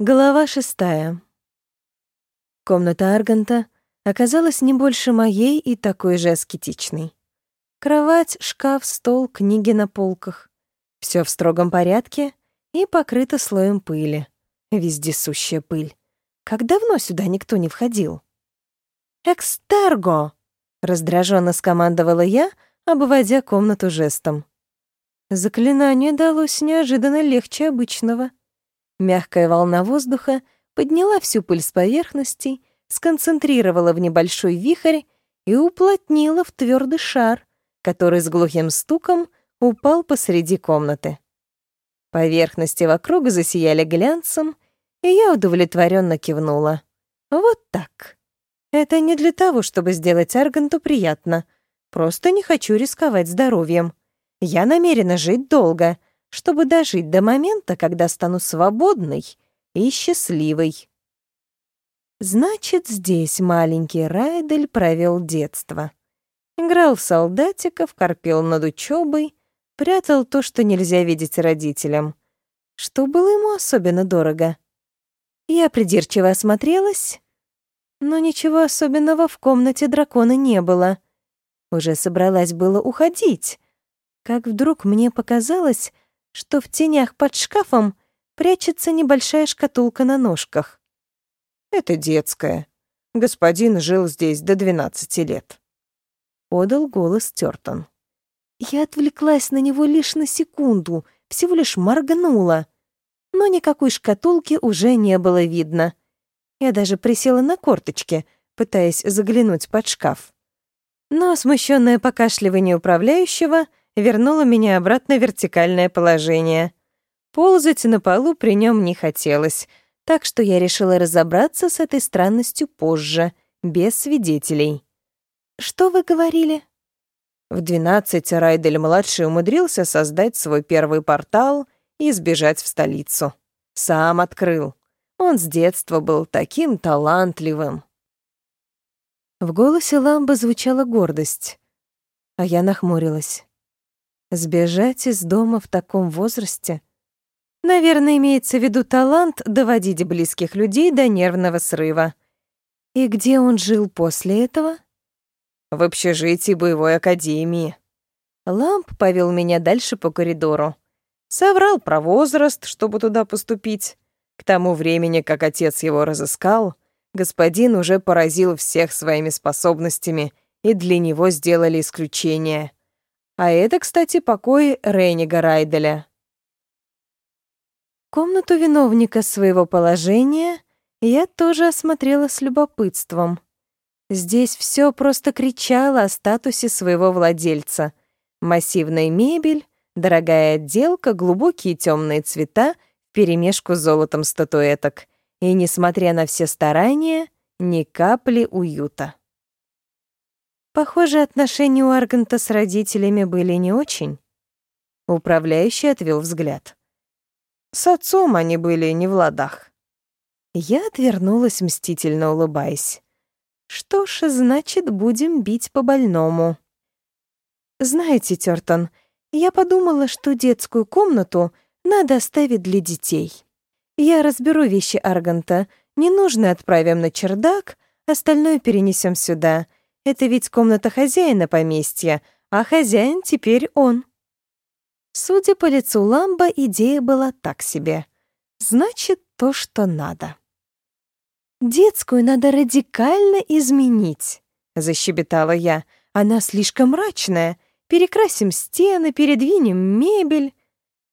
Глава шестая. Комната Арганта оказалась не больше моей и такой же аскетичной. Кровать, шкаф, стол, книги на полках. Все в строгом порядке и покрыто слоем пыли. Вездесущая пыль. Как давно сюда никто не входил? «Экстерго!» — раздраженно скомандовала я, обводя комнату жестом. Заклинание далось неожиданно легче обычного — Мягкая волна воздуха подняла всю пыль с поверхности, сконцентрировала в небольшой вихрь и уплотнила в твердый шар, который с глухим стуком упал посреди комнаты. Поверхности вокруг засияли глянцем, и я удовлетворенно кивнула. Вот так. Это не для того, чтобы сделать Арганту приятно. Просто не хочу рисковать здоровьем. Я намерена жить долго — чтобы дожить до момента, когда стану свободной и счастливой. Значит, здесь маленький Райдель провел детство. Играл в солдатиков, корпел над учебой, прятал то, что нельзя видеть родителям. Что было ему особенно дорого? Я придирчиво осмотрелась, но ничего особенного в комнате дракона не было. Уже собралась было уходить, как вдруг мне показалось, что в тенях под шкафом прячется небольшая шкатулка на ножках. «Это детская. Господин жил здесь до двенадцати лет», — подал голос Тёртон. Я отвлеклась на него лишь на секунду, всего лишь моргнула. Но никакой шкатулки уже не было видно. Я даже присела на корточки, пытаясь заглянуть под шкаф. Но смущенное покашливание управляющего — вернула меня обратно в вертикальное положение. Ползать на полу при нем не хотелось, так что я решила разобраться с этой странностью позже, без свидетелей. «Что вы говорили?» В 12 Райдель-младший умудрился создать свой первый портал и сбежать в столицу. Сам открыл. Он с детства был таким талантливым. В голосе Ламбы звучала гордость, а я нахмурилась. Сбежать из дома в таком возрасте? Наверное, имеется в виду талант доводить близких людей до нервного срыва. И где он жил после этого? В общежитии боевой академии. Ламп повел меня дальше по коридору. Соврал про возраст, чтобы туда поступить. К тому времени, как отец его разыскал, господин уже поразил всех своими способностями, и для него сделали исключение. А это, кстати, покой Рейнига Райделя. Комнату виновника своего положения я тоже осмотрела с любопытством. Здесь все просто кричало о статусе своего владельца. Массивная мебель, дорогая отделка, глубокие темные цвета вперемешку с золотом статуэток. И, несмотря на все старания, ни капли уюта. Похоже, отношения у Арганта с родителями были не очень. Управляющий отвел взгляд. С отцом они были не в ладах. Я отвернулась, мстительно улыбаясь. Что ж, значит, будем бить по больному. Знаете, Тёртон, я подумала, что детскую комнату надо оставить для детей. Я разберу вещи Арганта, ненужное отправим на чердак, остальное перенесем сюда — это ведь комната хозяина поместья, а хозяин теперь он. Судя по лицу Ламба, идея была так себе. Значит, то, что надо. «Детскую надо радикально изменить», — защебетала я. «Она слишком мрачная. Перекрасим стены, передвинем мебель.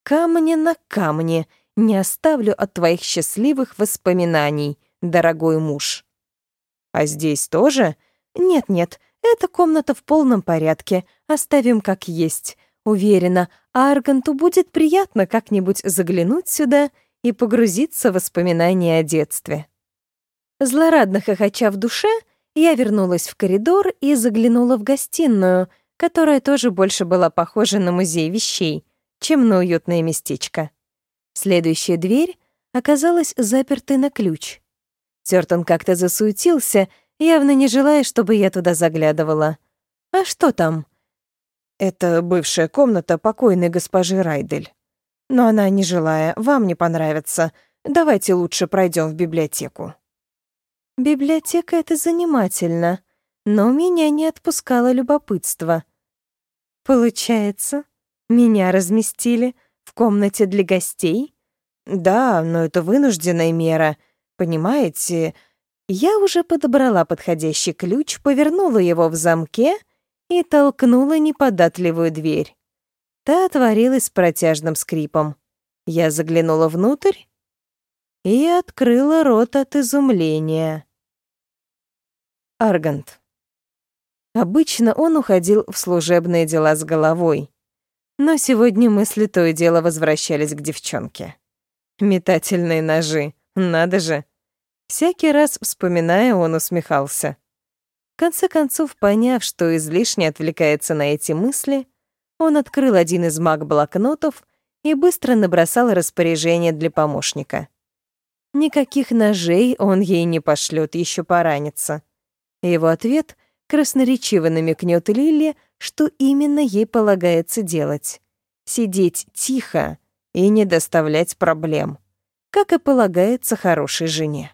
Камни на камне не оставлю от твоих счастливых воспоминаний, дорогой муж». «А здесь тоже?» «Нет-нет, эта комната в полном порядке. Оставим как есть. Уверена, Арганту будет приятно как-нибудь заглянуть сюда и погрузиться в воспоминания о детстве». Злорадно хохоча в душе, я вернулась в коридор и заглянула в гостиную, которая тоже больше была похожа на музей вещей, чем на уютное местечко. Следующая дверь оказалась запертой на ключ. Тёртон как-то засуетился явно не желая, чтобы я туда заглядывала. «А что там?» «Это бывшая комната покойной госпожи Райдель. Но она не желая, вам не понравится. давайте лучше пройдем в библиотеку». Библиотека — это занимательно, но меня не отпускало любопытство. Получается, меня разместили в комнате для гостей? Да, но это вынужденная мера, понимаете? Я уже подобрала подходящий ключ, повернула его в замке и толкнула неподатливую дверь. Та отворилась с протяжным скрипом. Я заглянула внутрь и открыла рот от изумления. Аргант. Обычно он уходил в служебные дела с головой. Но сегодня мысли то и дело возвращались к девчонке. Метательные ножи, надо же. Всякий раз, вспоминая, он усмехался. В конце концов, поняв, что излишне отвлекается на эти мысли, он открыл один из маг-блокнотов и быстро набросал распоряжение для помощника. Никаких ножей он ей не пошлет, еще поранится. Его ответ красноречиво намекнет Лиле, что именно ей полагается делать. Сидеть тихо и не доставлять проблем, как и полагается хорошей жене.